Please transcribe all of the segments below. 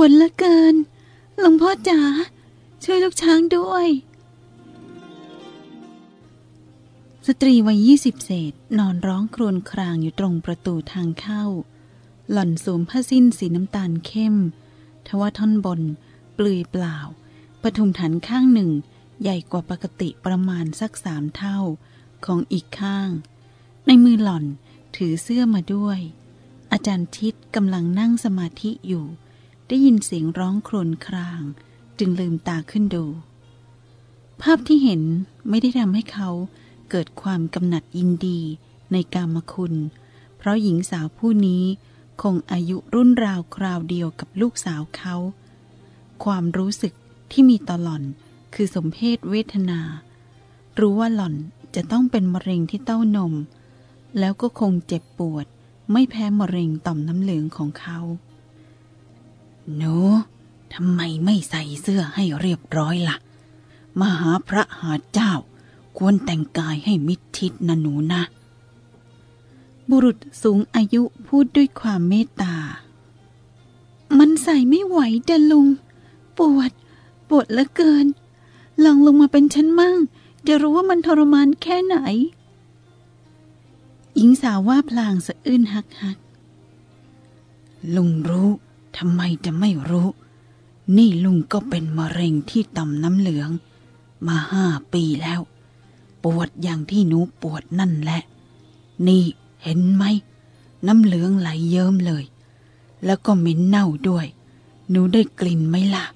วดเหลือเกิน หลวงพ่อจ๋าช่วยลูกช้างด้วย สตรีวัยยี่สิบเศษนอนร้องครวญครางอยู่ตรงประตูทางเข้า หล่อนสวมผ้าสิ้นสีน้ำตาลเข้ม ทว่าท่อนบน เปลือยเปล่าปทุมฐานข้างหนึ่ง ใหญ่กว่าปกติประมาณสักสามเท่าของอีกข้าง ในมือหล่อนถือเสื้อมาด้วย อาจารย์ทิดกำลังนั่งสมาธิอยู่ ได้ยินเสียงร้องโครวญคราง จึงลืมตาขึ้นดู ภาพที่เห็นไม่ได้ทำให้เขาเกิดความกำหนัดยินดีในกามคุณ เพราะหญิงสาวผู้นี้คงอายุรุ่นราวคราวเดียวกับลูกสาวเขา ความรู้สึกที่มีต่อหล่อนคือสมเพศเวทนา รู้ว่าหล่อนจะต้องเป็นมะเร็งที่เต้านม แล้วก็คงเจ็บปวด ไม่แพ้มะเร็งต่อมน้ำเหลืองของเขา หนูทำไมไม่ใส่เสื้อให้เรียบร้อยละ่ะ มหาพระหาเจ้า ควรแต่งกายให้มิดทิศนะหนูนะ บุรุษสูงอายุพูดด้วยความเมตตา มันใส่ไม่ไหวเดลุง ปวด ปวดเหลือเกิน ลองลงมาเป็นฉันมั่ง จะรู้ว่ามันทรมานแค่ไหน หญิงสาวว่าพลางสะอื้นฮักฮักลุงรู้ ทำไมจะไม่รู้ นี่ลุงก็เป็นมะเร็งที่ต่อมน้ำเหลือง มาห้าปีแล้ว ปวดอย่างที่หนูปวดนั่นแหละ นี่เห็นไหม น้ำเหลืองไหลเยิ้มเลย แล้วก็เหม็นเน่าด้วย หนูได้กลิ่นไหมล่ะ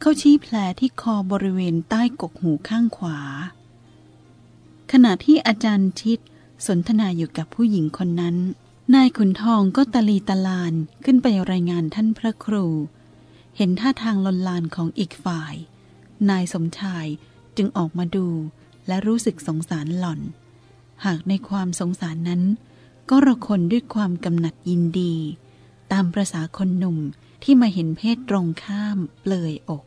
เขาชี้แผลที่คอบริเวณใต้กกหูข้างขวา ขณะที่อาจารย์ชิดสนทนาอยู่กับผู้หญิงคนนั้น นายขุนทองก็ตะลีตะลานขึ้นไปรายงานท่านพระครู เห็นท่าทางลนลานของอีกฝ่าย นายสมชายจึงออกมาดูและรู้สึกสงสารหล่อน หากในความสงสารนั้น ก็ระคนด้วยความกำหนัดยินดี ตามประษาคนหนุ่มที่มาเห็นเพศตรงข้ามเปลยอก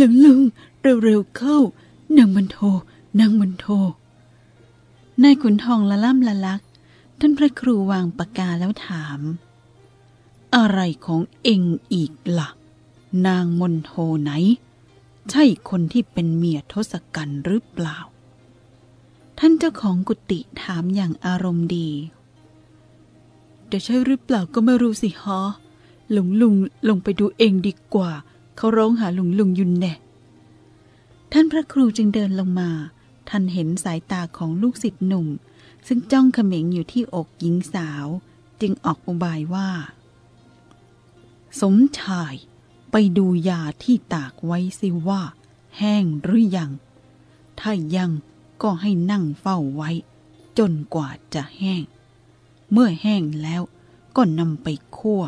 ลึงลึงเร็วๆเข้านางมันโทนางมันโทนายขุนทองละล่ำละลัก ท่านพระครูวางปากกาแล้วถาม อะไรของเองอีกละ่ะ นางมนโทไหน ใช่คนที่เป็นเมียทศกัณฐ์หรือเปล่า ท่านเจ้าของกุฏิถามอย่างอารมณ์ดีจะใช่หรือเปล่าก็ไม่รู้สิฮะหลงลุงลงไปดูเองดีกว่า เขาร้องหาหลงลุงยุนแน่ ท่านพระครูจึงเดินลงมา ท่านเห็นสายตาของลูกศิษย์หนุ่ม ซึ่งจ้องเขม็งอยู่ที่อกหญิงสาว จึงออกอุบายว่า สมชายไปดูยาที่ตากไว้สิว่า แห้งหรือยัง ถ้ายังก็ให้นั่งเฝ้าไว้ จนกว่าจะแห้ง เมื่อแห้งแล้วก็นำไปคั่ว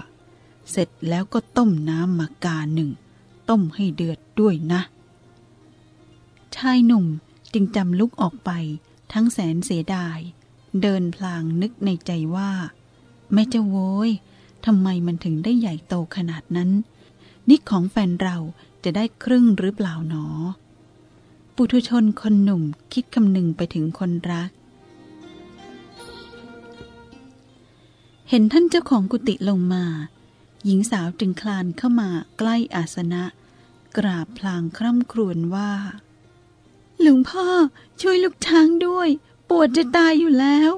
เสร็จแล้วก็ต้มน้ำมากาหนึ่ง ต้มให้เดือดด้วยนะ ชายหนุ่มจึงจำลุกออกไปทั้งแสนเสียดาย เดินพลางนึกในใจว่าแม่เจ้าโวยทำไมมันถึงได้ใหญ่โตขนาดนั้น นี่ของแฟนเราจะได้ครึ่งหรือเปล่าหนอ ปุถุชนคนหนุ่มคิดคำนึงไปถึงคนรัก เห็นท่านเจ้าของกุฏิลงมา หญิงสาวจึงคลานเข้ามาใกล้อาสนะ กราบพลางคร่ำครวญว่า หลวงพ่อช่วยลูกช้างด้วย ปวดจะตายอยู่แล้ว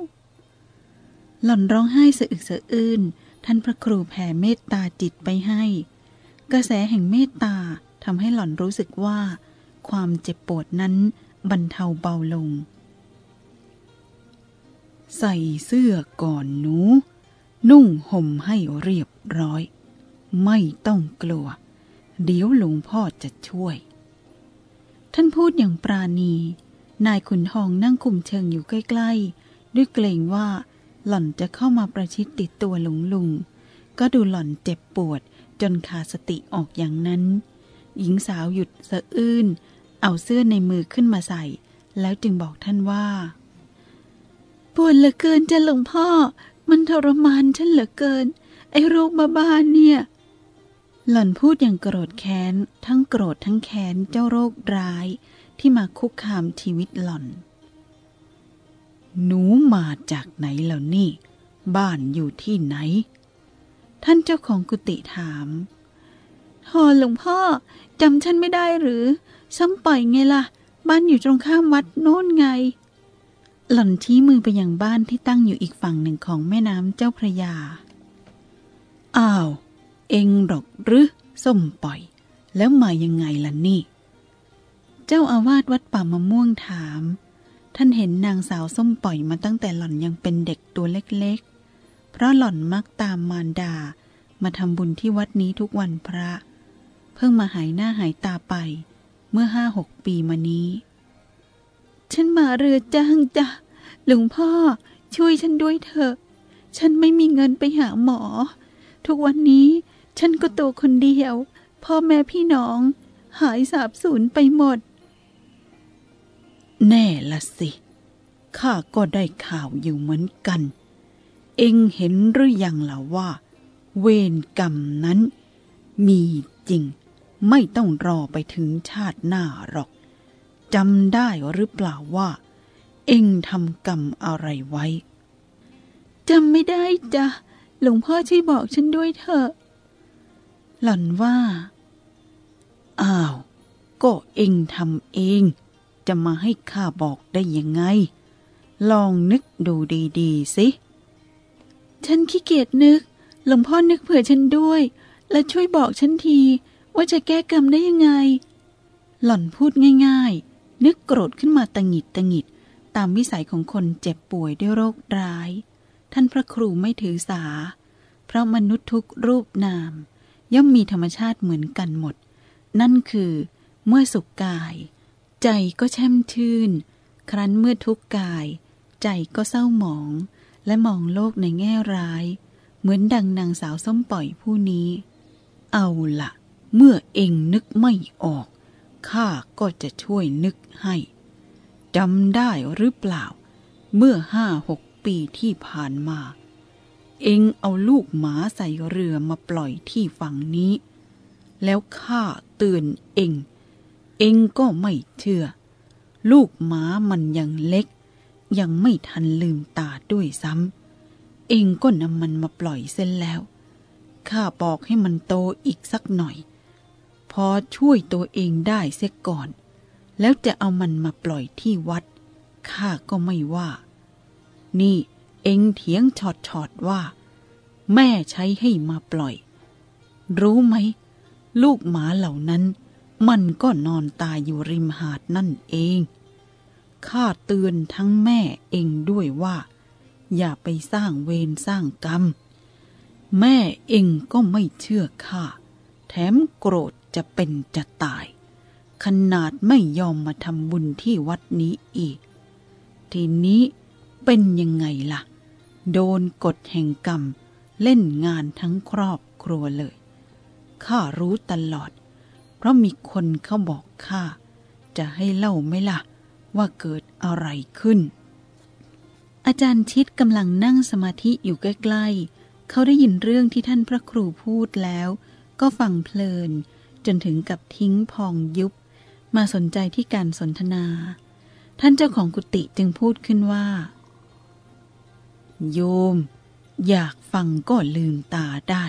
หล่อนร้องไห้สะอึกสะอื้นท่านพระครูแผ่เมตตาจิตไปให้ กระแสแห่งเมตตาทำให้หล่อนรู้สึกว่า ความเจ็บปวดนั้นบรรเทาเบาลง ใส่เสื้อก่อนหนู นุ่งห่มให้เรียบร้อย ไม่ต้องกลัว เดี๋ยวหลวงพ่อจะช่วย ท่านพูดอย่างปราณี นายขุนทองนั่งคุมเชิงอยู่ใกล้ ๆ ด้วยเกรงว่า หล่อนจะเข้ามาประชิดติดตัวหลวงลุง ก็ดูหล่อนเจ็บปวดจนขาดสติออกอย่างนั้น หญิงสาวหยุดสะอื้น เอาเสื้อในมือขึ้นมาใส่ แล้วจึงบอกท่านว่า ปวดเหลือเกินจ้ะหลวงพ่อ มันทรมานฉันเหลือเกิน ไอ้โรคมาบ้านเนี่ย หล่อนพูดอย่างโกรธแค้น ทั้งโกรธทั้งแค้นเจ้าโรคร้าย ที่มาคุกคามชีวิตหล่อน หนูมาจากไหนแล้วนี่ บ้านอยู่ที่ไหน ท่านเจ้าของกุฏิถามฮอหลวงพ่อจำฉันไม่ได้หรือ ซ้ำปล่อยไงล่ะ บ้านอยู่ตรงข้ามวัดโน่นไง หล่อนชี้มือไปยังบ้านที่ตั้งอยู่อีกฝั่งหนึ่งของแม่น้ำเจ้าพระยา อ้าว เองหรอกหรือส้มปล่อย แล้วมายังไงล่ะนี่ เจ้าอาวาสวัดป่ามะม่วงถาม ท่านเห็นนางสาวส้มปล่อยมาตั้งแต่หล่อนยังเป็นเด็กตัวเล็กๆ เพราะหล่อนมักตามมารดา มาทำบุญที่วัดนี้ทุกวันพระ เพิ่งมาหายหน้าหายตาไป เมื่อห้าหกปีมานี้ ฉันมาเรือจ้างจ้ะหลวงพ่อช่วยฉันด้วยเถอะ ฉันไม่มีเงินไปหาหมอ ทุกวันนี้ฉันก็ตัวคนเดียว พ่อแม่พี่น้อง หายสาบสูญไปหมด แน่ละสิ ข้าก็ได้ข่าวอยู่เหมือนกัน เองเห็นหรือยังล่ะว่า เวรกรรมนั้น มีจริง ไม่ต้องรอไปถึงชาติหน้าหรอกจำได้หรือเปล่าว่า เองทำกรรมอะไรไว้จำไม่ได้จ้ะหลวงพ่อช่วยบอกฉันด้วยเถอะ หล่อนว่า อ้าว ก็เองทำเอง จะมาให้ข้าบอกได้ยังไง ลองนึกดูดีๆ สิ ฉันขี้เกียจนึก หลวงพ่อนึกเผื่อฉันด้วย และช่วยบอกฉันที ว่าจะแก้กรรมได้ยังไง หล่อนพูดง่าย ๆ นึกโกรธขึ้นมาตังหิดตังหิด ตามวิสัยของคนเจ็บป่วยด้วยโรคร้าย ท่านพระครูไม่ถือสา เพราะมนุษย์ทุกรูปนาม ย่อมมีธรรมชาติเหมือนกันหมด นั่นคือ เมื่อสุขกาย ใจก็แช่มชื่น ครั้นเมื่อทุกข์กาย ใจก็เศร้าหมอง และมองโลกในแง่ร้าย เหมือนดังนางสาวส้มปล่อยผู้นี้ เอาละ เมื่อเองนึกไม่ออก ข้าก็จะช่วยนึกให้จำได้หรือเปล่า เมื่อห้าหกปีที่ผ่านมา เองเอาลูกหมาใส่เรือมาปล่อยที่ฝั่งนี้ แล้วข้าเตือนเอง เองก็ไม่เชื่อ ลูกหมามันยังเล็ก ยังไม่ทันลืมตาด้วยซ้ำเองก็นำมันมาปล่อยเส้นแล้ว ข้าบอกให้มันโตอีกสักหน่อย พอช่วยตัวเองได้เสียก่อน แล้วจะเอามันมาปล่อยที่วัด ข้าก็ไม่ว่า นี่เองเถียงชอดชอดว่า แม่ใช้ให้มาปล่อย รู้ไหม ลูกหมาเหล่านั้น มันก็นอนตายอยู่ริมหาดนั่นเอง ข้าเตือนทั้งแม่เองด้วยว่า อย่าไปสร้างเวรสร้างกรรม แม่เองก็ไม่เชื่อข้า แถมโกรธจะเป็นจะตาย ขนาดไม่ยอมมาทำบุญที่วัดนี้อีก ทีนี้เป็นยังไงล่ะ โดนกฎแห่งกรรม เล่นงานทั้งครอบครัวเลย ข้ารู้ตลอด เพราะมีคนเขาบอกข้าจะให้เล่าไหมล่ะ ว่าเกิดอะไรขึ้น อาจารย์ชิดกำลังนั่งสมาธิอยู่ใกล้ๆ เขาได้ยินเรื่องที่ท่านพระครูพูดแล้ว ก็ฟังเพลิน จนถึงกับทิ้งพองยุบ มาสนใจที่การสนทนา ท่านเจ้าของกุฏิจึงพูดขึ้นว่า โยม อยากฟังก็ลืมตาได้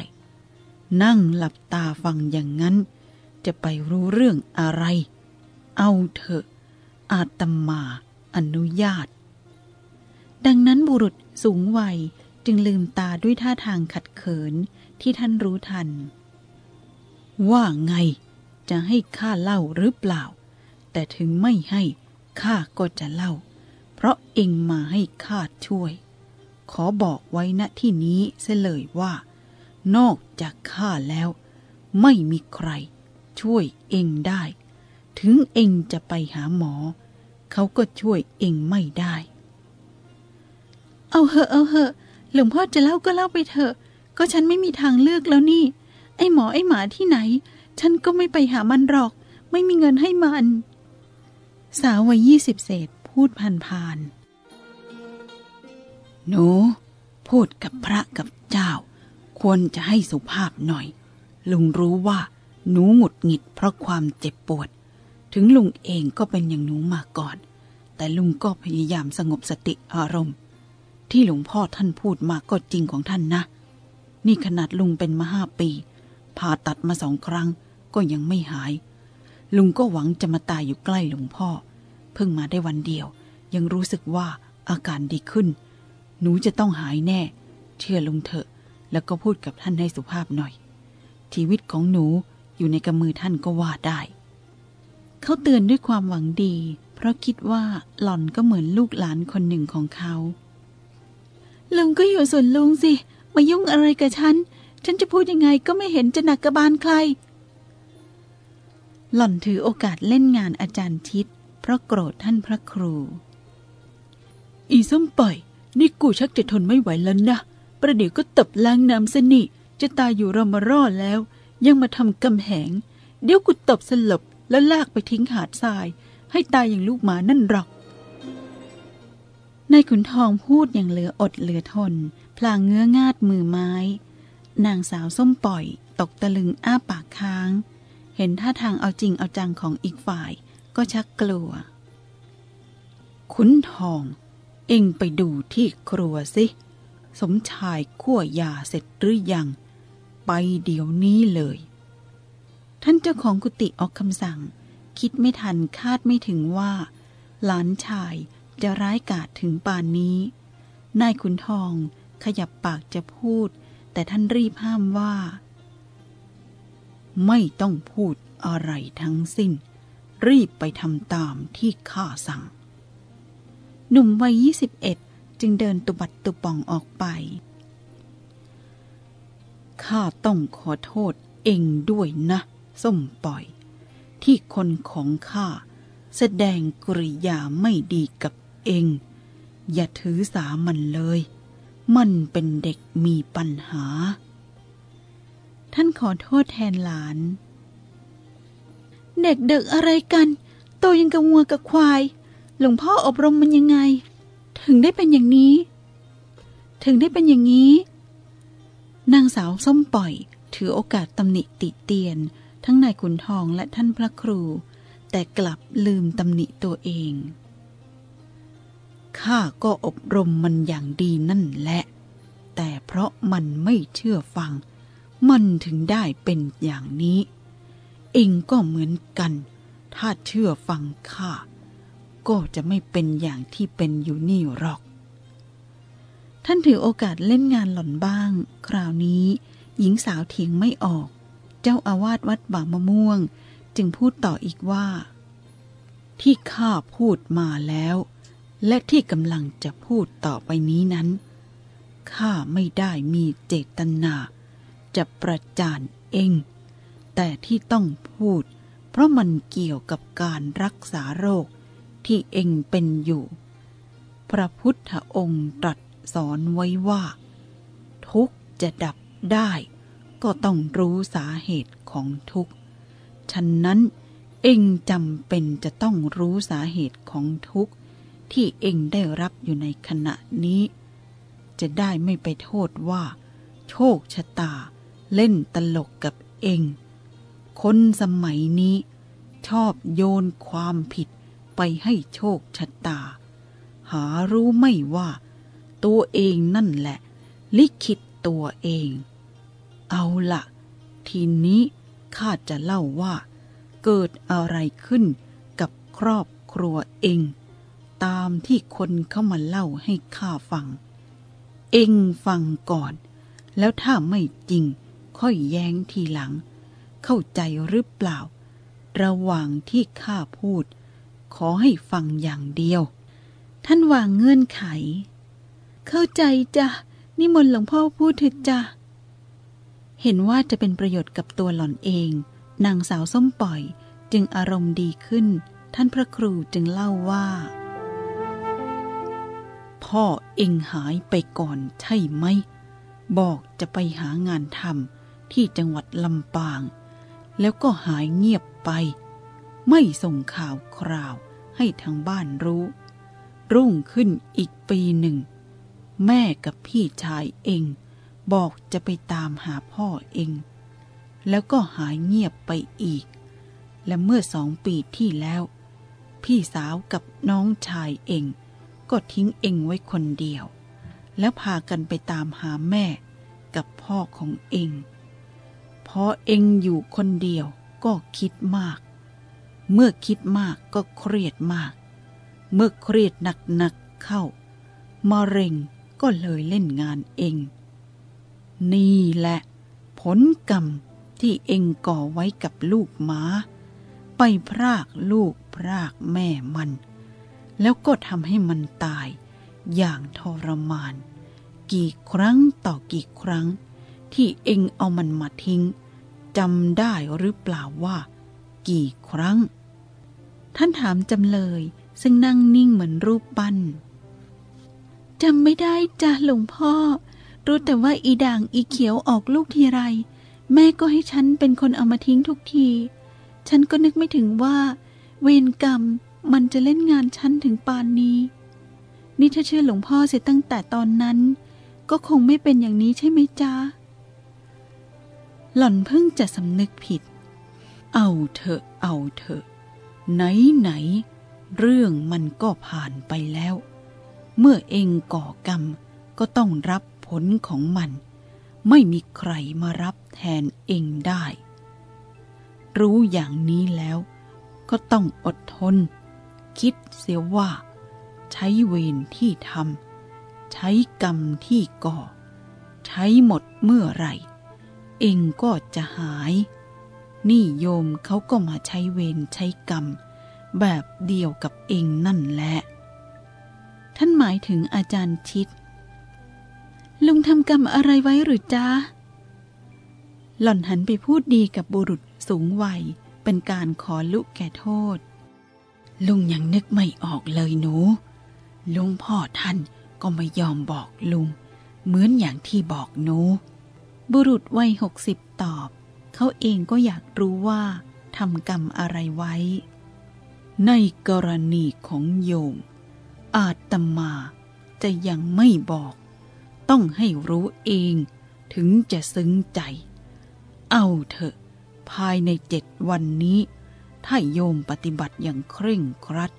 นั่งหลับตาฟังอย่างนั้น จะไปรู้เรื่องอะไร เอาเถอะ อาตมาอนุญาต ดังนั้นบุรุษสูงวัยจึงลืมตาด้วยท่าทางขัดเขินที่ท่านรู้ทัน ว่าไงจะให้ข้าเล่าหรือเปล่า แต่ถึงไม่ให้ข้าก็จะเล่า เพราะเองมาให้ข้าช่วย ขอบอกไว้ณที่นี้เสียเลยว่า นอกจากข้าแล้ว ไม่มีใคร ช่วยเองได้ ถึงเองจะไปหาหมอ เขาก็ช่วยเองไม่ได้ เอาเหอะเอาเหอะหลวงพ่อจะเล่าก็เล่าไปเถอะ ก็ฉันไม่มีทางเลือกแล้วนี่ ไอ้หมอไอ้หมาที่ไหน ฉันก็ไม่ไปหามันหรอก ไม่มีเงินให้มัน สาววัยยี่สิบเศษพูดผ่านผ่านหนูพูดกับพระกับเจ้า ควรจะให้สุภาพหน่อย ลุงรู้ว่า หนูหงุดหงิดเพราะความเจ็บปวด ถึงลุงเองก็เป็นอย่างหนูมาก่อน แต่ลุงก็พยายามสงบสติอารมณ์ ที่หลวงพ่อท่านพูดมาก็จริงของท่านนะ นี่ขนาดลุงเป็นมาห้าปี ผ่าตัดมาสองครั้งก็ยังไม่หาย ลุงก็หวังจะมาตายอยู่ใกล้หลวงพ่อ เพิ่งมาได้วันเดียว ยังรู้สึกว่าอาการดีขึ้น หนูจะต้องหายแน่ เชื่อลุงเถอะ แล้วก็พูดกับท่านให้สุภาพหน่อย ชีวิตของหนู อยู่ในกำมือท่านก็ว่าได้ เขาเตือนด้วยความหวังดี เพราะคิดว่าหล่อนก็เหมือนลูกหลานคนหนึ่งของเขาลุงก็อยู่ส่วนลุงสิ มายุ่งอะไรกับฉัน ฉันจะพูดยังไงก็ไม่เห็นจะหนักกระบาลใคร หล่อนถือโอกาสเล่นงานอาจารย์ชิดเพราะโกรธท่านพระครู อีส้มปล่อย นี่กูชักจะทนไม่ไหวแล้วนะ ประเดี๋ยวก็ตบล้างน้ำสนิจะตายอยู่รอมารอดแล้ว ยังมาทำกำแหง เดี๋ยวกูตบสลบแล้วลากไปทิ้งหาดทราย ให้ตายอย่างลูกหมานั่นหรอกนายขุนทองพูดอย่างเหลืออดเหลือทน พลางเงื้องาดมือไม้ นางสาวส้มปล่อย ตกตะลึงอ้าปากค้าง เห็นท่าทางเอาจริงเอาจังของอีกฝ่าย ก็ชักกลัว ขุนทอง เอ็งไปดูที่ครัวสิ สมชายขั่วยาเสร็จหรือยัง ไปเดี๋ยวนี้เลย ท่านเจ้าของกุฏิออกคำสั่ง คิดไม่ทันคาดไม่ถึงว่า หลานชายจะร้ายกาจถึงป่านนี้ นายขุนทองขยับปากจะพูด แต่ท่านรีบห้ามว่า ไม่ต้องพูดอะไรทั้งสิ้น รีบไปทำตามที่ข้าสั่ง หนุ่มวัยยี่สิบเอ็ดจึงเดินตุบัดตุป่องออกไป ข้าต้องขอโทษเองด้วยนะ ส้มปล่อย ที่คนของข้าแสดงกริยาไม่ดีกับเอง อย่าถือสามันเลย มันเป็นเด็กมีปัญหา ท่านขอโทษแทนหลาน เด็กเด็กอะไรกัน โตยังกับงัวกับควาย หลวงพ่ออบรมมันยังไง ถึงได้เป็นอย่างนี้ ถึงได้เป็นอย่างนี้ นางสาวส้มปล่อย ถือโอกาสตำหนิติเตียน ทั้งนายขุนทองและท่านพระครู แต่กลับลืมตำหนิตัวเอง ข้าก็อบรมมันอย่างดีนั่นแหละ แต่เพราะมันไม่เชื่อฟัง มันถึงได้เป็นอย่างนี้ เองก็เหมือนกัน ถ้าเชื่อฟังข้าก็จะไม่เป็นอย่างที่เป็นอยู่นี่หรอก ท่านถือโอกาสเล่นงานหล่อนบ้าง คราวนี้ หญิงสาวเถียงไม่ออก เจ้าอาวาสวัดบามะม่วง จึงพูดต่ออีกว่า ที่ข้าพูดมาแล้ว และที่กำลังจะพูดต่อไปนี้นั้นข้าไม่ได้มีเจตนา จะประจานเอง แต่ที่ต้องพูด เพราะมันเกี่ยวกับการรักษาโรคที่เองเป็นอยู่ พระพุทธองค์ตรัส สอนไว้ว่า ทุกจะดับได้ ก็ต้องรู้สาเหตุของทุกฉะนั้นเองจำเป็นจะต้องรู้สาเหตุของทุกข์ ที่เองได้รับอยู่ในขณะนี้ จะได้ไม่ไปโทษว่า โชคชะตาเล่นตลกกับเอง คนสมัยนี้ ชอบโยนความผิดไปให้โชคชะตา หารู้ไม่ว่า ตัวเองนั่นแหละ ลิขิตตัวเอง เอาละทีนี้ข้าจะเล่าว่า เกิดอะไรขึ้นกับครอบครัวเอง ตามที่คนเข้ามาเล่าให้ข้าฟัง เองฟังก่อน แล้วถ้าไม่จริงค่อยแย้งทีหลัง เข้าใจหรือเปล่า ระหว่างที่ข้าพูด ขอให้ฟังอย่างเดียว ท่านวางเงื่อนไข เข้าใจจ้ะนิมนต์หลวงพ่อพูดเถิดจ้ะเห็นว่าจะเป็นประโยชน์กับตัวหล่อนเอง นางสาวส้มปล่อยจึงอารมณ์ดีขึ้น ท่านพระครูจึงเล่าว่า พ่อเองหายไปก่อนใช่ไหม บอกจะไปหางานทำที่จังหวัดลำปาง แล้วก็หายเงียบไป ไม่ส่งข่าวคราวให้ทางบ้านรู้ รุ่งขึ้นอีกปีหนึ่ง แม่กับพี่ชายเอง บอกจะไปตามหาพ่อเอง แล้วก็หายเงียบไปอีก และเมื่อสองปีที่แล้ว พี่สาวกับน้องชายเอง ก็ทิ้งเองไว้คนเดียว แล้วพากันไปตามหาแม่กับพ่อของเองพอเองอยู่คนเดียวก็คิดมาก เมื่อคิดมากก็เครียดมาก เมื่อเครียดหนักๆเข้ามะเร็ง ก็เลยเล่นงานเอง นี่แหละ ผลกรรมที่เองก่อไว้กับลูกหมา ไปพรากลูกพรากแม่มัน แล้วก็ทำให้มันตาย อย่างทรมาน กี่ครั้งต่อกี่ครั้ง ที่เองเอามันมาทิ้งจำได้หรือเปล่าว่า กี่ครั้ง ท่านถามจำเลยซึ่งนั่งนิ่งเหมือนรูปปั้น จำไม่ได้จ้ะหลวงพ่อ รู้แต่ว่าอีด่างอีเขียวออกลูกทีไร แม่ก็ให้ฉันเป็นคนเอามาทิ้งทุกที ฉันก็นึกไม่ถึงว่า เวรกรรมมันจะเล่นงานฉันถึงปานนี้ นี่ถ้าเชื่อหลวงพ่อเสียตั้งแต่ตอนนั้น ก็คงไม่เป็นอย่างนี้ใช่ไหมจ๊ะ หล่อนเพิ่งจะสำนึกผิด เอาเถอะเอาเถอะไหนไหนเรื่องมันก็ผ่านไปแล้ว เมื่อเองก่อกรรมก็ต้องรับผลของมัน ไม่มีใครมารับแทนเองได้ รู้อย่างนี้แล้ว ก็ต้องอดทน คิดเสียว่า ใช้เวรที่ทำใช้กรรมที่ก่อ ใช้หมดเมื่อไหร่ เองก็จะหาย นี่โยมเขาก็มาใช้เวรใช้กรรม แบบเดียวกับเองนั่นแหละ ท่านหมายถึงอาจารย์ชิด ลุงทำกรรมอะไรไว้หรือจ้า หล่อนหันไปพูดดีกับบุรุษสูงวัย เป็นการขอลุกแก่โทษ ลุงยังนึกไม่ออกเลยหนู ลุงพ่อท่านก็ไม่ยอมบอกลุง เหมือนอย่างที่บอกหนู บุรุษวัยหกสิบตอบ เขาเองก็อยากรู้ว่าทำกรรมอะไรไว้ ในกรณีของโยม อาตมาจะยังไม่บอก ต้องให้รู้เองถึงจะซึ้งใจ เอาเถอะ ภายในเจ็ดวันนี้ ถ้าโยมปฏิบัติอย่างเคร่งครัด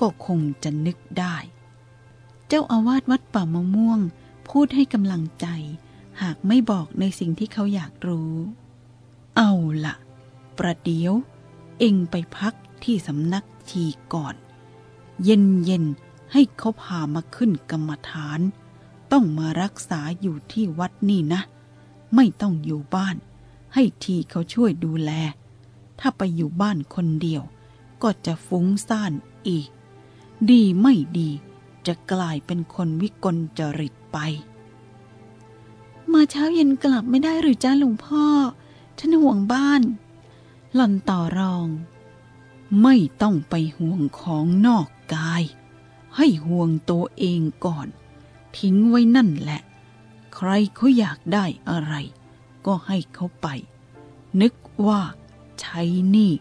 ก็คงจะนึกได้ เจ้าอาวาสวัดป่ามะม่วง พูดให้กำลังใจ หากไม่บอกในสิ่งที่เขาอยากรู้ เอาละ ประเดี๋ยว เอ็งไปพักที่สำนักชีก่อน เย็นเย็น ให้เขาพามาขึ้นกรรมฐาน ต้องมารักษาอยู่ที่วัดนี่นะ ไม่ต้องอยู่บ้าน ให้ทีเขาช่วยดูแล ถ้าไปอยู่บ้านคนเดียว ก็จะฟุ้งซ่านอีก ดีไม่ดีจะกลายเป็นคนวิกลจริตไป มาเช้าเย็นกลับไม่ได้หรือจ้าหลวงพ่อฉันห่วงบ้าน หล่อนต่อรอง ไม่ต้องไปห่วงของนอกกาย ให้ห่วงตัวเองก่อน ทิ้งไว้นั่นแหละ ใครเขาอยากได้อะไร ก็ให้เขาไป นึกว่าใช้นี่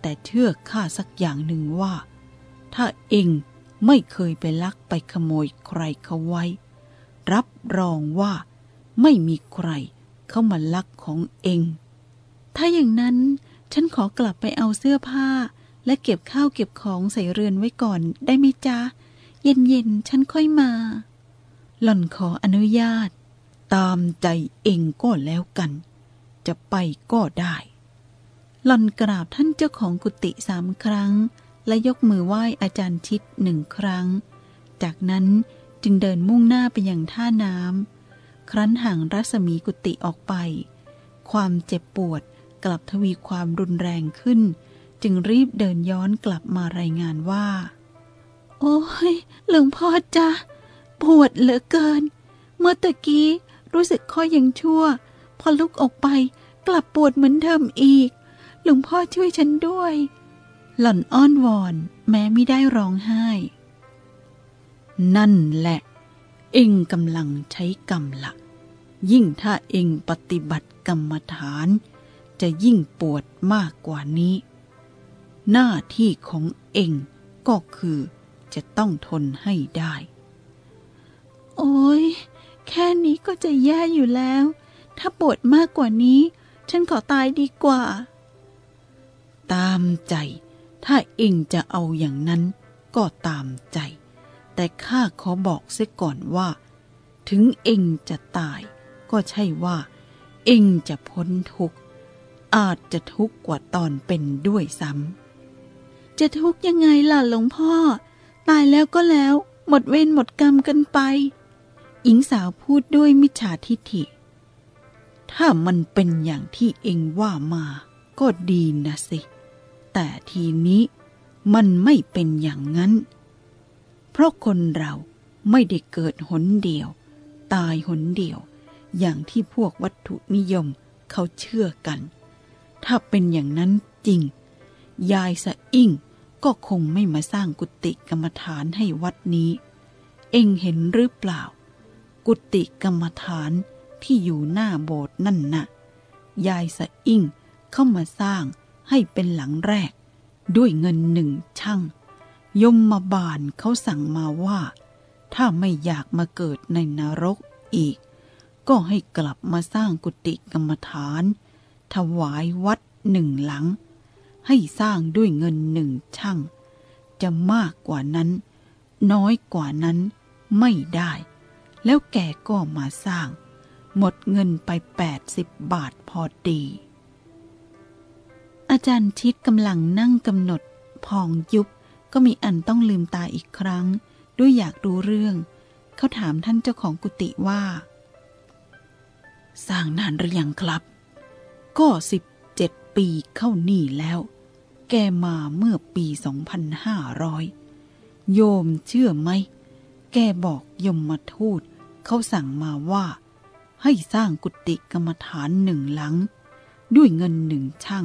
แต่เชื่อข้าสักอย่างหนึ่งว่า ถ้าเองไม่เคยไปลักไปขโมยใครเขาไว้ รับรองว่าไม่มีใครเข้ามาลักของเอง ถ้าอย่างนั้นฉันขอกลับไปเอาเสื้อผ้า และเก็บข้าวเก็บของใส่เรือนไว้ก่อนได้ไหมจ๊ะ เย็นๆ ฉันค่อยมา หล่อนขออนุญาต ตามใจเองก็แล้วกัน จะไปก็ได้ หล่อนกราบท่านเจ้าของกุฏิสามครั้ง และยกมือไหว้อาจารย์ชิดหนึ่งครั้ง จากนั้นจึงเดินมุ่งหน้าไปยังท่าน้ำ ครั้นห่างรัศมีกุฏิออกไป ความเจ็บปวดกลับทวีความรุนแรงขึ้น จึงรีบเดินย้อนกลับมารายงานว่า โอ้ยหลวงพ่อจ้ะปวดเหลือเกิน เมื่อตะกี้รู้สึกข้อยังชั่ว พอลุกออกไปกลับปวดเหมือนเดิมอีก หลวงพ่อช่วยฉันด้วย หล่อนอ้อนวอน แม้ไม่ได้ร้องไห้ นั่นแหละ เองกำลังใช้กรรมละยิ่งถ้าเองปฏิบัติกรรมฐาน จะยิ่งปวดมากกว่านี้ หน้าที่ของเองก็คือจะต้องทนให้ได้ โอ้ยแค่นี้ก็จะแย่อยู่แล้ว ถ้าปวดมากกว่านี้ ฉันขอตายดีกว่า ตามใจ ถ้าเองจะเอาอย่างนั้นก็ตามใจ แต่ข้าขอบอกเสียก่อนว่า ถึงเองจะตาย ก็ใช่ว่า เองจะพ้นทุกข์อาจจะทุกข์กว่าตอนเป็นด้วยซ้ำ จะทุกข์ยังไงล่ะหลวงพ่อ ตายแล้วก็แล้ว หมดเวรหมดกรรมกันไป หญิงสาวพูดด้วยมิจฉาทิฐิ ถ้ามันเป็นอย่างที่เองว่ามาก็ดีนะสิ แต่ทีนี้มันไม่เป็นอย่างนั้น เพราะคนเราไม่ได้เกิดหนเดียว ตายหนเดียว อย่างที่พวกวัตถุนิยมเขาเชื่อกัน ถ้าเป็นอย่างนั้นจริง ยายสะอิ่งก็คงไม่มาสร้างกุฏิกรรมฐานให้วัดนี้ เอ็งเห็นหรือเปล่า กุฏิกรรมฐานที่อยู่หน้าโบสถ์นั่นนะ่ะ ยายสะอิ่งเข้ามาสร้างให้เป็นหลังแรก ด้วยเงินหนึ่งช่างยมมาบาลเขาสั่งมาว่า ถ้าไม่อยากมาเกิดในนรกอีก ก็ให้กลับมาสร้างกุฏิกรรมฐาน ถวายวัดหนึ่งหลัง ให้สร้างด้วยเงินหนึ่งช่าง จะมากกว่านั้น น้อยกว่านั้นไม่ได้ แล้วแกก็มาสร้าง หมดเงินไปแปดสิบบาทพอดี อาจารย์ชิดกำลังนั่งกำหนดพองยุบก็มีอันต้องลืมตาอีกครั้ง ด้วยอยากรู้เรื่อง เขาถามท่านเจ้าของกุฏิว่า สร้างนานหรือยังครับ ก็สิบเจ็ดปีเข้านี่แล้ว แกมาเมื่อปีสองพันห้าร้อยโยมเชื่อไหม แกบอกยมมาทูตเขาสั่งมาว่า ให้สร้างกุฏิกรรมฐานหนึ่งหลัง ด้วยเงินหนึ่งช่าง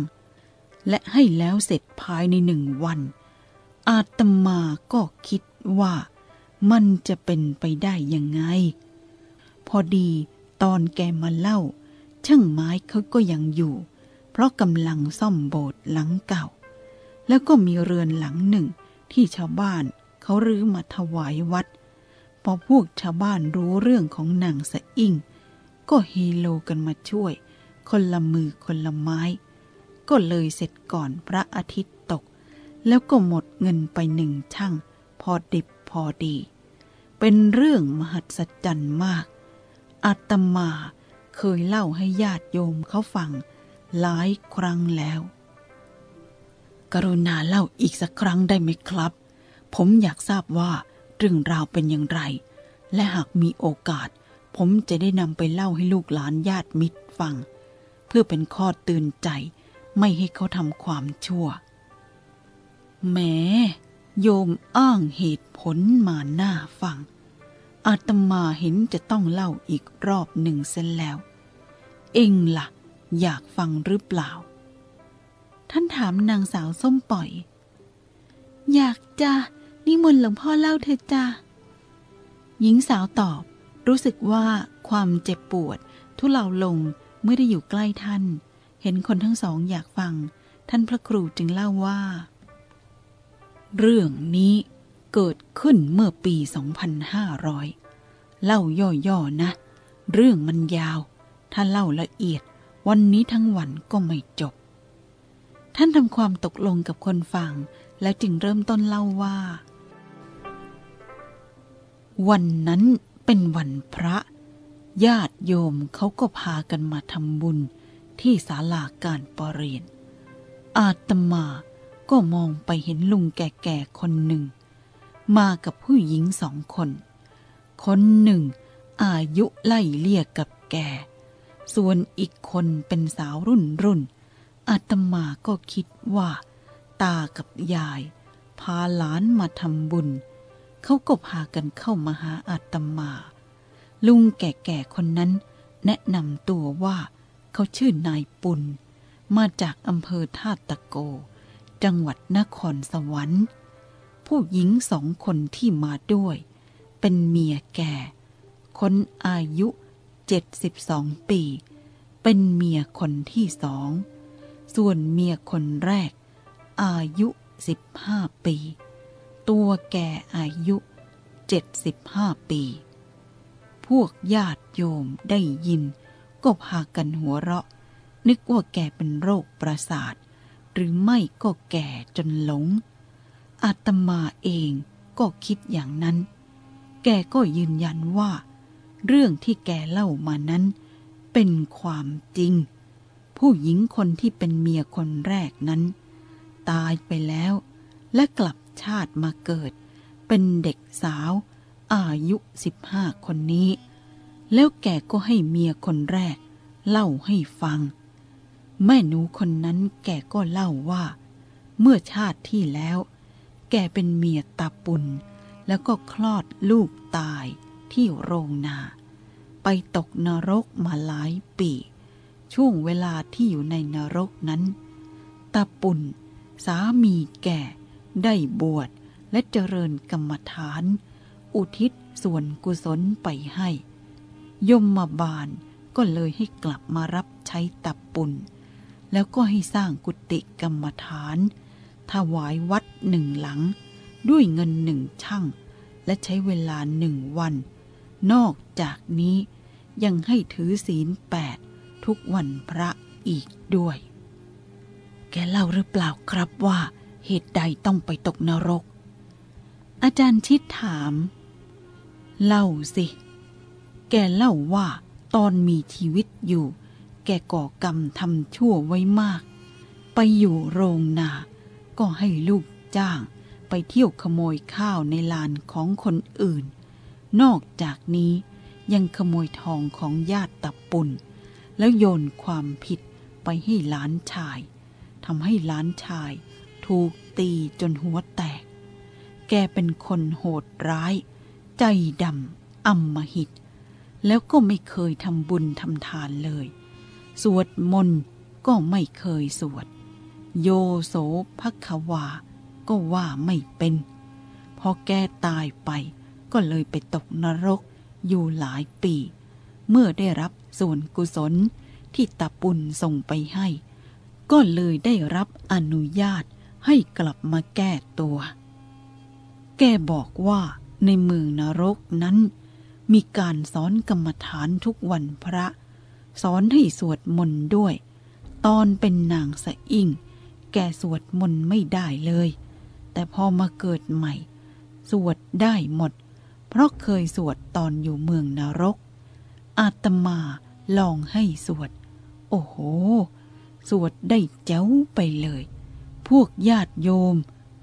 และให้แล้วเสร็จภายในหนึ่งวัน อาตมาก็คิดว่ามันจะเป็นไปได้ยังไง พอดีตอนแกมาเล่า ช่างไม้เขาก็ยังอยู่ เพราะกำลังซ่อมโบสถ์หลังเก่า แล้วก็มีเรือนหลังหนึ่งที่ชาวบ้านเขารื้อมาถวายวัด พอพวกชาวบ้านรู้เรื่องของนางสะอิ่ง ก็เฮโลกันมาช่วย คนละมือคนละไม้ ก็เลยเสร็จก่อนพระอาทิตย์ตก แล้วก็หมดเงินไปหนึ่งช่าง พอดิบพอดี เป็นเรื่องมหัศจรรย์มาก อาตมาเคยเล่าให้ญาติโยมเขาฟังหลายครั้งแล้ว กรุณาเล่าอีกสักครั้งได้ไหมครับ ผมอยากทราบว่าเรื่องราวเป็นอย่างไร และหากมีโอกาส ผมจะได้นำไปเล่าให้ลูกหลานญาติมิตรฟัง เพื่อเป็นข้อเตือนใจ ไม่ให้เขาทำความชั่วแม้โยมอ้างเหตุผลมาหน้าฟัง อาตมาเห็นจะต้องเล่าอีกรอบหนึ่งเส้นแล้ว เองละ่ะ อยากฟังหรือเปล่า ท่านถามนางสาวส้มปล่อย อยากจะนิมนต์หลวงพ่อเล่าเธอจ้ะหญิงสาวตอบรู้สึกว่าความเจ็บปวด ทุเลาลงเมื่อได้อยู่ใกล้ท่าน เห็นคนทั้งสองอยากฟัง ท่านพระครูจึงเล่าว่า เรื่องนี้เกิดขึ้นเมื่อปี 2500 เล่าย่อๆนะ เรื่องมันยาว ถ้าเล่าละเอียด วันนี้ทั้งวันก็ไม่จบ ท่านทำความตกลงกับคนฟัง แล้วจึงเริ่มต้นเล่าว่า วันนั้นเป็นวันพระ ญาติโยมเขาก็พากันมาทำบุญที่ศาลาการประเรียน อาตมาก็มองไปเห็นลุงแก่ๆคนหนึ่ง มากับผู้หญิงสองคน คนหนึ่ง อายุไล่เลี่ยกับแกส่วนอีกคนเป็นสาวรุ่นรุ่น อาตมาก็คิดว่า ตากับยาย พาหลานมาทำบุญ เขาก็พากันเข้ามาหาอาตมา ลุงแก่ๆคนนั้นแนะนำตัวว่า เขาชื่อนายปุณมาจากอำเภอท่าตะโก จังหวัดนครสวรรค์ ผู้หญิงสองคนที่มาด้วย เป็นเมียแก่ คนอายุเจ็ดสิบสองปี เป็นเมียคนที่สอง ส่วนเมียคนแรก อายุสิบห้าปี ตัวแก่อายุเจ็ดสิบห้าปี พวกญาติโยมได้ยิน ก็พากันหัวเราะ นึกว่าแกเป็นโรคประสาท หรือไม่ก็แก่จนหลง อาตมาเองก็คิดอย่างนั้น แกก็ยืนยันว่า เรื่องที่แกเล่ามานั้น เป็นความจริง ผู้หญิงคนที่เป็นเมียคนแรกนั้น ตายไปแล้วและกลับชาติมาเกิด เป็นเด็กสาว อายุสิบห้าคนนี้ แล้วแกก็ให้เมียคนแรก เล่าให้ฟัง แม่หนูคนนั้นแกก็เล่าว่า เมื่อชาติที่แล้ว แกเป็นเมียตาปุนแล้วก็คลอดลูกตายที่โรงนา ไปตกนรกมาหลายปี ช่วงเวลาที่อยู่ในนรกนั้น ตาปุ่น สามีแก่ ได้บวชและเจริญกรรมฐาน อุทิศส่วนกุศลไปให้ ยมมาบาลก็เลยให้กลับมารับใช้ตับปุ่น แล้วก็ให้สร้างกุฏิกรรมฐาน ถวายวัดหนึ่งหลัง ด้วยเงินหนึ่งช่าง และใช้เวลาหนึ่งวัน นอกจากนี้ยังให้ถือศีลแปด ทุกวันพระอีกด้วย แกเล่าหรือเปล่าครับว่าเหตุใดต้องไปตกนรก อาจารย์ชิดถาม เล่าสิ แกเล่าว่าตอนมีชีวิตอยู่ แกก่อกรรมทำชั่วไว้มาก ไปอยู่โรงนา ก็ให้ลูกจ้างไปเที่ยวขโมยข้าวในลานของคนอื่น นอกจากนี้ยังขโมยทองของญาติตับปุน แล้วโยนความผิดไปให้หลานชายทำให้หลานชายถูกตีจนหัวแตก แกเป็นคนโหดร้าย ใจดำอำมหิต แล้วก็ไม่เคยทำบุญทำทานเลย สวดมนต์ก็ไม่เคยสวด โยโสภควา ก็ว่าไม่เป็น พอแกตายไปก็เลยไปตกนรกอยู่หลายปี เมื่อได้รับ ส่วนกุศลที่ตาปุนส่งไปให้ ก็เลยได้รับอนุญาตให้กลับมาแก้ตัว แกบอกว่าในเมืองนรกนั้น มีการสอนกรรมฐานทุกวันพระ สอนให้สวดมนต์ด้วย ตอนเป็นนางสะอิ่ง แกสวดมนต์ไม่ได้เลย แต่พอมาเกิดใหม่ สวดได้หมด เพราะเคยสวดตอนอยู่เมืองนรก อาตมาลองให้สวด โอ้โห สวดได้เจ้าไปเลย พวกญาติโยม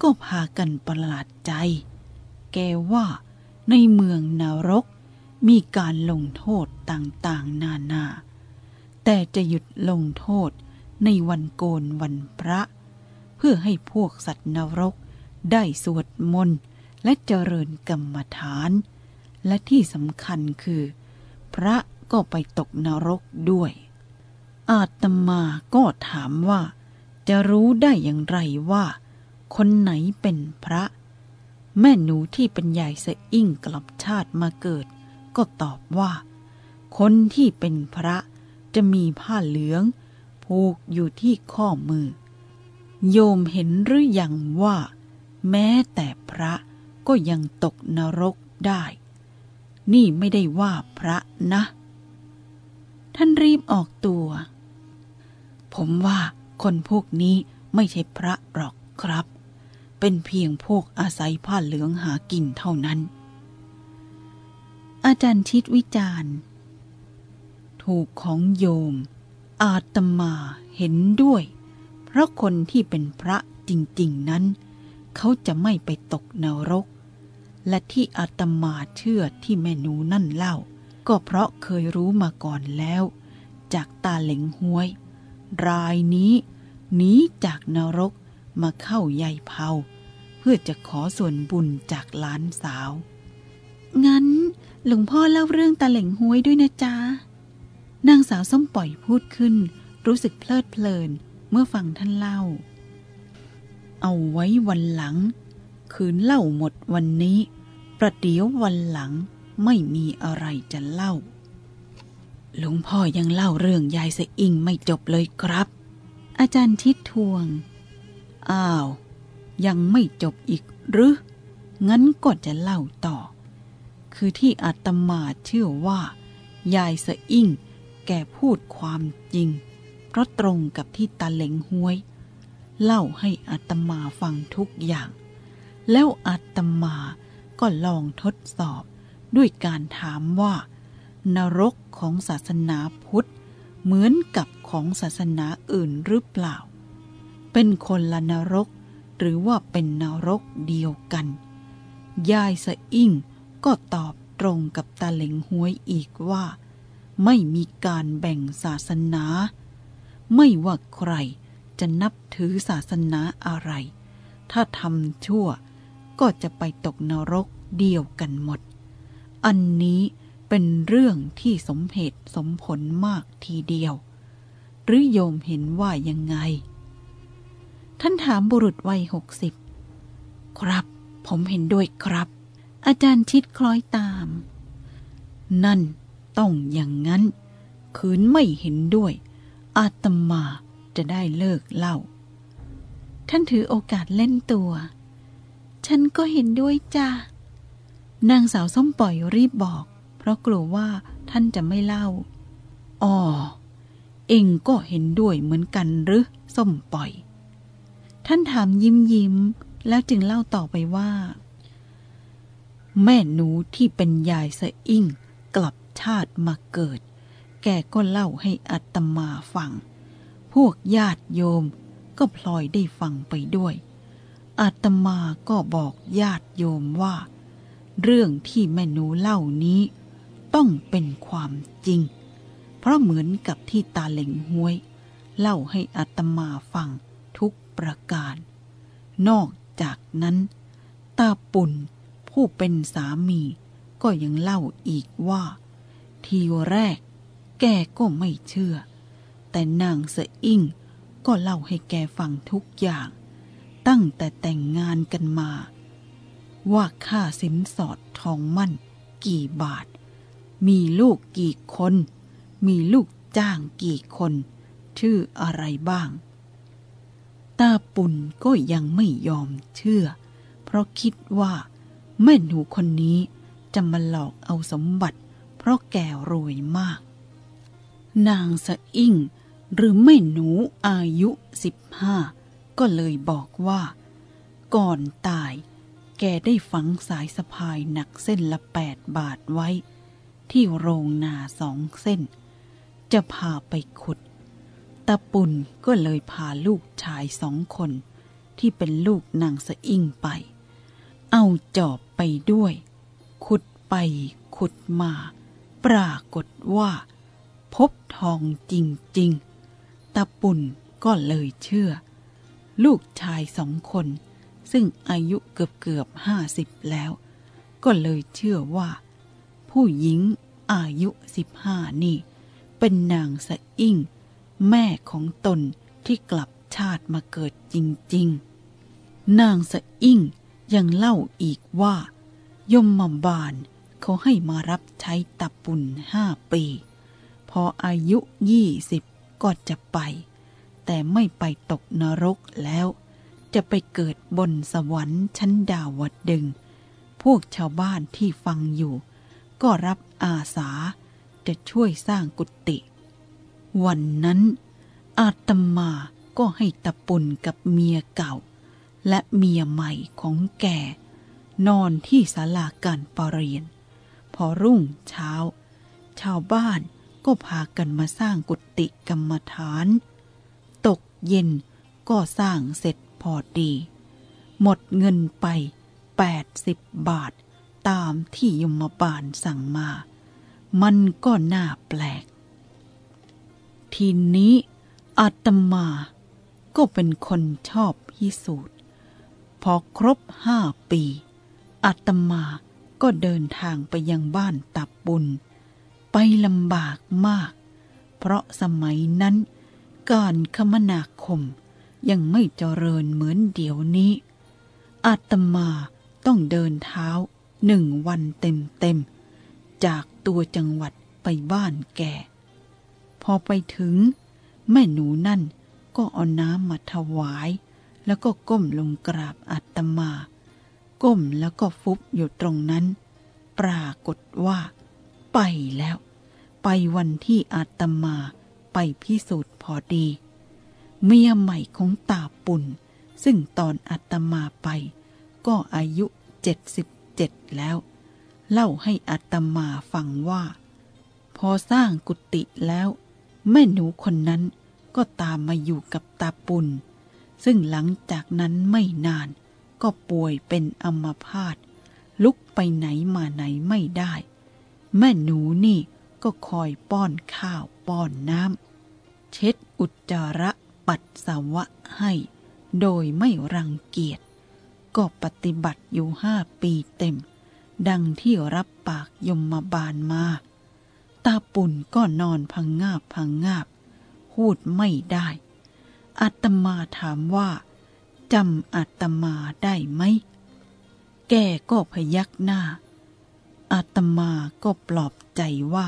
ก็พากันประหลาดใจ แกว่าในเมืองนรกมีการลงโทษต่างๆ นานา แต่จะหยุดลงโทษในวันโกนวันพระ เพื่อให้พวกสัตว์นรกได้สวดมนต์และเจริญกรรมฐาน และที่สำคัญคือ พระก็ไปตกนรกด้วย อาตมาก็ถามว่า จะรู้ได้อย่างไรว่า คนไหนเป็นพระ แม่หนูที่เป็นใหญ่สะอิ่งกลับชาติมาเกิด ก็ตอบว่า คนที่เป็นพระจะมีผ้าเหลือง ผูกอยู่ที่ข้อมือ โยมเห็นหรืออยังว่า แม้แต่พระก็ยังตกนรกได้ นี่ไม่ได้ว่าพระนะ ท่านรีบออกตัว ผมว่าคนพวกนี้ไม่ใช่พระหรอกครับ เป็นเพียงพวกอาศัยผ้าเหลืองหากินเท่านั้น อาจารย์ชิดวิจารณ์ ถูกของโยม อาตมาเห็นด้วย เพราะคนที่เป็นพระจริง ๆ นั้น เขาจะไม่ไปตกนรก และที่อาตมาเชื่อที่แม่หนูนั่นเล่า ก็เพราะเคยรู้มาก่อนแล้ว จากตาเหล็งห้วย รายนี้หนีจากนรกมาเข้าใยเผาเพื่อจะขอส่วนบุญจากหลานสาว งั้นหลวงพ่อเล่าเรื่องตาเหล่งห้วยด้วยนะจ๊ะ นางสาวส้มปล่อยพูดขึ้น รู้สึกเพลิดเพลินเมื่อฟังท่านเล่า เอาไว้วันหลัง คืนเล่าหมดวันนี้ ประเดี๋ยววันหลังไม่มีอะไรจะเล่าหลวงพ่อยังเล่าเรื่องยายสะอิงไม่จบเลยครับ อาจารย์ทิดทวง อ้าว ยังไม่จบอีกหรือ งั้นก็จะเล่าต่อ คือที่อาตมาเชื่อว่า ยายสะอิ่งแกพูดความจริง เพราะตรงกับที่ตาเหลงห้วย เล่าให้อาตมาฟังทุกอย่าง แล้วอาตมา ก็ลองทดสอบด้วยการถามว่า นรกของศาสนาพุทธ เหมือนกับของศาสนาอื่นหรือเปล่า เป็นคนละนรก หรือว่าเป็นนรกเดียวกัน ยายสะอิ่งก็ตอบตรงกับตาเหลงห้วยอีกว่า ไม่มีการแบ่งศาสนา ไม่ว่าใครจะนับถือศาสนาอะไร ถ้าทำชั่ว ก็จะไปตกนรกเดียวกันหมด อันนี้เป็นเรื่องที่สมเหตุสมผลมากทีเดียว หรือโยมเห็นว่ายังไง ท่านถามบุรุษวัยหกสิบครับ ผมเห็นด้วยครับ อาจารย์ชิดคล้อยตาม นั่นต้องอย่างนั้น คืนไม่เห็นด้วย อาตมาจะได้เลิกเล่า ท่านถือโอกาสเล่นตัว ฉันก็เห็นด้วยจ้านางสาวส้มปล่อยรีบบอก เพราะกลัวว่าท่านจะไม่เล่าอ๋อเองก็เห็นด้วยเหมือนกันหรือส้มปล่อย ท่านถามยิ้มยิ้ม แล้วจึงเล่าต่อไปว่า แม่หนูที่เป็นยายสะอิ่งกลับชาติมาเกิด แกก็เล่าให้อัตมาฟัง พวกญาติโยมก็พลอยได้ฟังไปด้วย อาตมาก็บอกญาติโยมว่า เรื่องที่แม่หนูเล่านี้ ต้องเป็นความจริง เพราะเหมือนกับที่ตาเหล่งห้วย เล่าให้อาตมาฟังทุกประการ นอกจากนั้น ตาปุ่นผู้เป็นสามี ก็ยังเล่าอีกว่า ทีแรก แกก็ไม่เชื่อ แต่นางสะอิ่งก็เล่าให้แกฟังทุกอย่าง ตั้งแต่แต่งงานกันมา ว่าค่าสินสอดทองมั่น กี่บาท มีลูกกี่คน มีลูกจ้างกี่คน ชื่ออะไรบ้าง ตาปุ่นก็ยังไม่ยอมเชื่อ เพราะคิดว่า แม่หนูคนนี้จะมาหลอกเอาสมบัติ เพราะแก่รวยมาก นางสะอิ่งหรือแม่หนูอายุสิบห้า ก็เลยบอกว่า ก่อนตาย แกได้ฝังสายสะพายหนักเส้นละแปดบาทไว้ ที่โรงนาสองเส้น จะพาไปขุดตาปุ่นก็เลยพาลูกชายสองคน ที่เป็นลูกนางสะอิ่งไป เอาจอบไปด้วย ขุดไปขุดมา ปรากฏว่า พบทองจริง ๆตาปุ่นก็เลยเชื่อ ลูกชายสองคน ซึ่งอายุเกือบเกือบห้าสิบแล้ว ก็เลยเชื่อว่า ผู้หญิงอายุสิบห้านี่ เป็นนางสะอิ่ง แม่ของตนที่กลับชาติมาเกิดจริง ๆ นางสะอิ่งยังเล่าอีกว่า ยมมาบาลเขาให้มารับใช้ตาปุ่นห้าปี พออายุยี่สิบก็จะไป แต่ไม่ไปตกนรกแล้ว จะไปเกิดบนสวรรค์ชั้นดาวดึง พวกชาวบ้านที่ฟังอยู่ ก็รับอาสาจะช่วยสร้างกุฏิวันนั้น อาตมาก็ให้ตะปุนกับเมียเก่า และเมียใหม่ของแกนอนที่ศาลาการประเรียน พอรุ่งเช้า ชาวบ้านก็พากันมาสร้างกุฏิกรรมฐาน เย็นก็สร้างเสร็จพอดี หมดเงินไป 80 บาท ตามที่ยมบาลสั่งมา มันก็น่าแปลก ทีนี้อาตมาก็เป็นคนชอบพิสูจน์ พอครบห้าปีอาตมาก็เดินทางไปยังบ้านตับบุญ ไปลำบากมาก เพราะสมัยนั้น การคมนาคมยังไม่เจริญเหมือนเดี๋ยวนี้ อาตมาต้องเดินเท้าหนึ่งวันเต็มๆ จากตัวจังหวัดไปบ้านแก พอไปถึง แม่หนูนั่นก็เอาน้ำมาถวาย แล้วก็ก้มลงกราบอาตมา ก้มแล้วก็ฟุบอยู่ตรงนั้น ปรากฏว่า ไปแล้ว ไปวันที่อาตมา ไปพิสูจน์พอดี เมียใหม่ของตาปุ่น ซึ่งตอนอาตมาไป ก็อายุเจ็ดสิบเจ็ดแล้ว เล่าให้อาตมาฟังว่า พอสร้างกุฏิแล้ว แม่หนูคนนั้นก็ตามมาอยู่กับตาปุนซึ่งหลังจากนั้นไม่นาน ก็ป่วยเป็นอัมพาตลุกไปไหนมาไหนไม่ได้ แม่หนูนี่ก็คอยป้อนข้าวป้อนน้ำ เช็ดอุจจาระปัสสาวะให้ โดยไม่รังเกียจ ก็ปฏิบัติอยู่ห้าปีเต็ม ดังที่รับปากยมมาบาลมา ตาปุ่นก็นอนพังงาบพังงาบ พูดไม่ได้อาตมาถามว่าจำอาตมาได้ไหม แกก็พยักหน้าอาตมาก็ปลอบใจว่า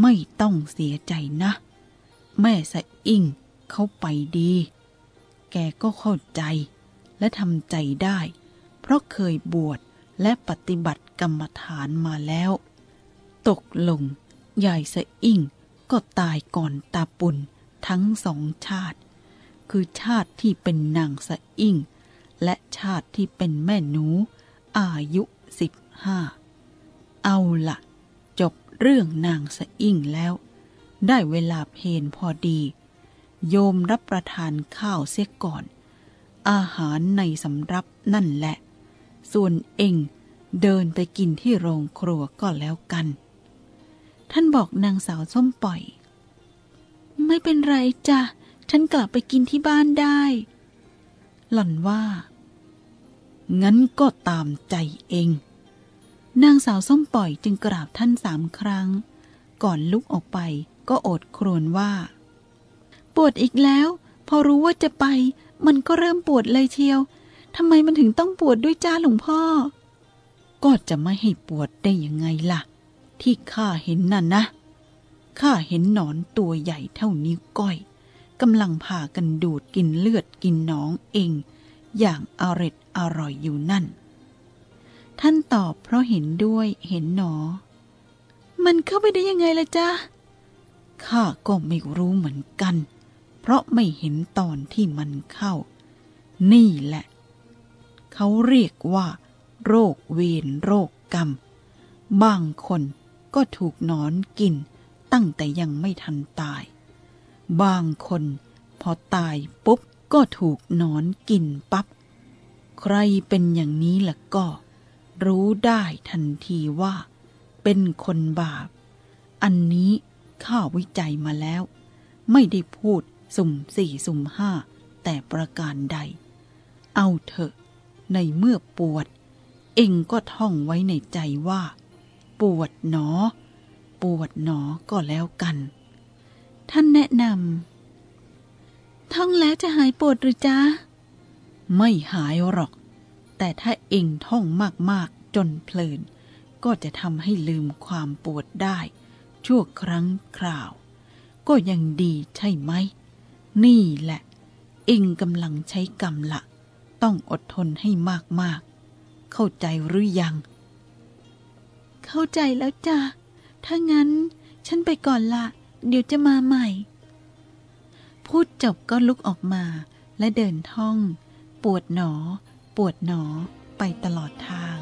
ไม่ต้องเสียใจนะ แม่สะอิ่งเขาไปดี แกก็เข้าใจและทำใจได้ เพราะเคยบวชและปฏิบัติกรรมฐานมาแล้ว ตกลงยายสะอิ่งก็ตายก่อนตาปุนทั้งสองชาติ คือชาติที่เป็นนางสะอิ่ง และชาติที่เป็นแม่หนู อายุสิบห้า เอาละจบเรื่องนางสะอิ่งแล้ว ได้เวลาเพนพอดี โยมรับประทานข้าวเสียก่อน อาหารในสำรับนั่นแหละ ส่วนเองเดินไปกินที่โรงครัวก็แล้วกัน ท่านบอกนางสาวส้มปล่อย ไม่เป็นไรจ้ะ ฉันกลับไปกินที่บ้านได้ หล่อนว่า งั้นก็ตามใจเอง นางสาวส้มปล่อยจึงกราบท่านสามครั้ง ก่อนลุกออกไป ก็โอดครวญว่า ปวดอีกแล้ว พอรู้ว่าจะไป มันก็เริ่มปวดเลยเชียวทำไมมันถึงต้องปวดด้วยจ้าหลวงพ่อ ก็จะไม่ให้ปวดได้ยังไงล่ะ ที่ข้าเห็นน่ะนะข้าเห็นหนอนตัวใหญ่เท่านิ้วก้อยกำลังพากันดูดกินเลือดกินหนองเอง อย่างอร็ดอร่อยอยู่นั่น ท่านตอบเพราะเห็นด้วยเห็นหนอ มันเข้าไปได้ยังไงล่ะจ๊ะ ข้าก็ไม่รู้เหมือนกัน เพราะไม่เห็นตอนที่มันเข้า นี่แหละ เขาเรียกว่า โรคเวรโรคกรรม บางคนก็ถูกนอนกินตั้งแต่ยังไม่ทันตาย บางคนพอตายปุ๊บก็ถูกนอนกินปับ๊บ ใครเป็นอย่างนี้ล่ะก็ รู้ได้ทันทีว่า เป็นคนบาป อันนี้ ข้าวิจัยมาแล้ว ไม่ได้พูดสุ่มสี่สุ่มห้าแต่ประการใด เอาเถอะ ในเมื่อปวด เองก็ท่องไว้ในใจว่า ปวดหนอ ปวดหนอก็แล้วกัน ท่านแนะนำท่องแล้วจะหายปวดหรือจ๊ะ ไม่หายหรอก แต่ถ้าเองท่องมากๆจนเพลิน ก็จะทำให้ลืมความปวดได้ ชั่วครั้งคราว ก็ยังดีใช่ไหม นี่แหละ เองกำลังใช้กรรมละต้องอดทนให้มากๆ เข้าใจหรือยัง เข้าใจแล้วจ้ะ ถ้างั้นฉันไปก่อนละ เดี๋ยวจะมาใหม่ พูดจบก็ลุกออกมาและเดินท่อง ปวดหนอ ปวดหนอไปตลอดทาง